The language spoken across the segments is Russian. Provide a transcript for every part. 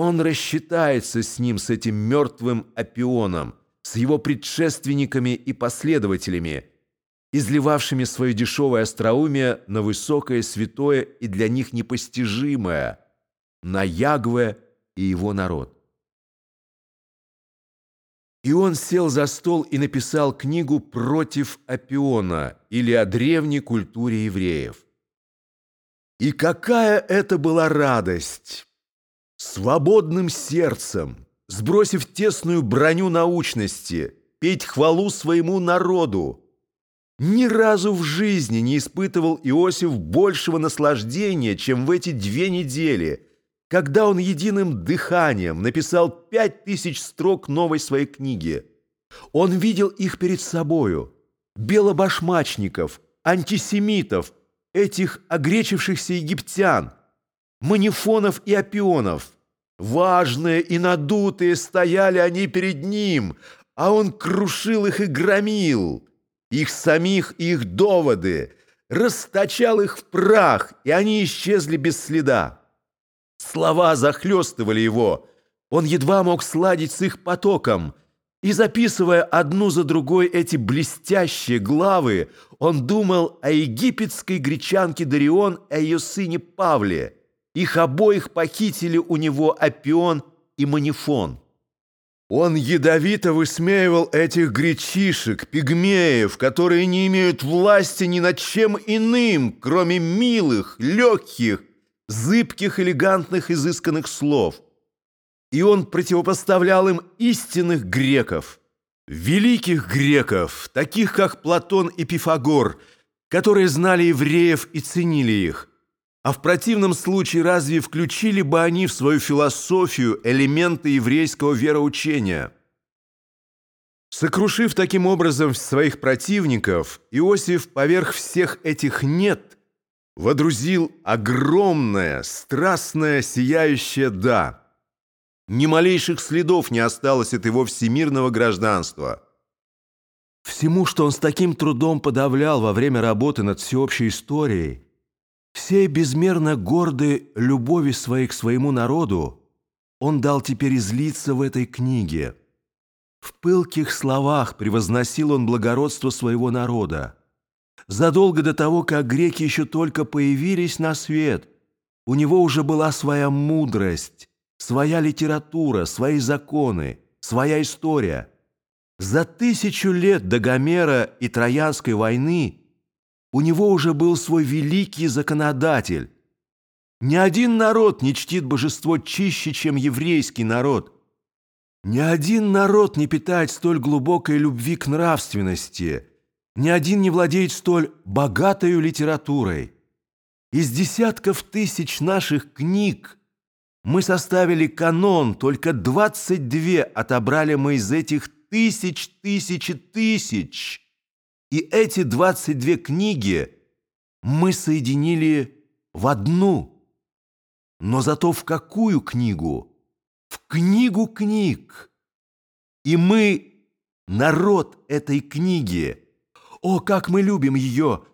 он рассчитается с ним, с этим мертвым опионом, с его предшественниками и последователями, изливавшими свое дешевое остроумие на высокое, святое и для них непостижимое, на Ягве и его народ. И он сел за стол и написал книгу «Против Опиона» или о древней культуре евреев. И какая это была радость! Свободным сердцем, сбросив тесную броню научности, петь хвалу своему народу. Ни разу в жизни не испытывал Иосиф большего наслаждения, чем в эти две недели, когда он единым дыханием написал пять тысяч строк новой своей книги. Он видел их перед собою, белобашмачников, антисемитов, этих огречившихся египтян, манифонов и опионов. Важные и надутые стояли они перед ним, а он крушил их и громил, их самих и их доводы, расточал их в прах, и они исчезли без следа. Слова захлестывали его, он едва мог сладить с их потоком – и записывая одну за другой эти блестящие главы, он думал о египетской гречанке Дарион и о ее сыне Павле. Их обоих похитили у него Апион и Манифон. Он ядовито высмеивал этих гречишек, пигмеев, которые не имеют власти ни над чем иным, кроме милых, легких, зыбких, элегантных, изысканных слов – и он противопоставлял им истинных греков, великих греков, таких как Платон и Пифагор, которые знали евреев и ценили их. А в противном случае разве включили бы они в свою философию элементы еврейского вероучения? Сокрушив таким образом своих противников, Иосиф поверх всех этих «нет» водрузил огромное, страстное, сияющее «да». Ни малейших следов не осталось от его всемирного гражданства. Всему, что он с таким трудом подавлял во время работы над всеобщей историей, всей безмерно гордой любови своей к своему народу, он дал теперь излиться в этой книге. В пылких словах превозносил он благородство своего народа. Задолго до того, как греки еще только появились на свет, у него уже была своя мудрость, своя литература, свои законы, своя история. За тысячу лет до Гомера и Троянской войны у него уже был свой великий законодатель. Ни один народ не чтит божество чище, чем еврейский народ. Ни один народ не питает столь глубокой любви к нравственности. Ни один не владеет столь богатой литературой. Из десятков тысяч наших книг – мы составили канон, только 22 отобрали мы из этих тысяч, тысячи, тысяч. И эти 22 книги мы соединили в одну. Но зато в какую книгу? В книгу книг. И мы народ этой книги. О, как мы любим ее,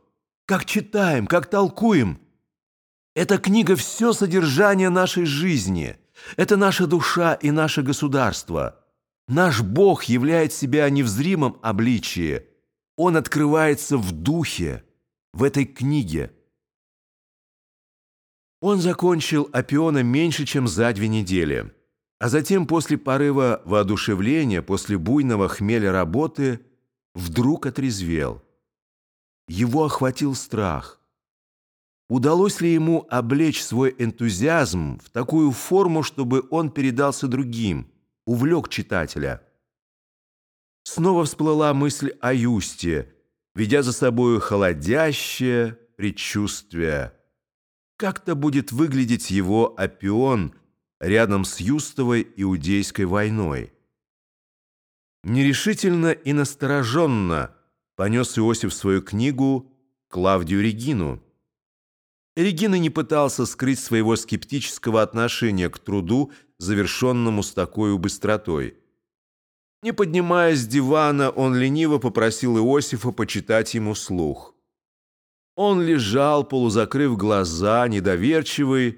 как читаем, как толкуем – эта книга – все содержание нашей жизни. Это наша душа и наше государство. Наш Бог являет себя не в зримом обличии. Он открывается в духе, в этой книге. Он закончил Апиона меньше, чем за две недели. А затем, после порыва воодушевления, после буйного хмеля работы, вдруг отрезвел. Его охватил страх – Удалось ли ему облечь свой энтузиазм в такую форму, чтобы он передался другим, увлек читателя? Снова всплыла мысль о Юсте, ведя за собою холодящее предчувствие. Как-то будет выглядеть его опион рядом с Юстовой иудейской войной. Нерешительно и настороженно понес Иосиф свою книгу Клавдию Регину. Регина не пытался скрыть своего скептического отношения к труду, завершенному с такой быстротой. Не поднимаясь с дивана, он лениво попросил Иосифа почитать ему слух. Он лежал, полузакрыв глаза, недоверчивый,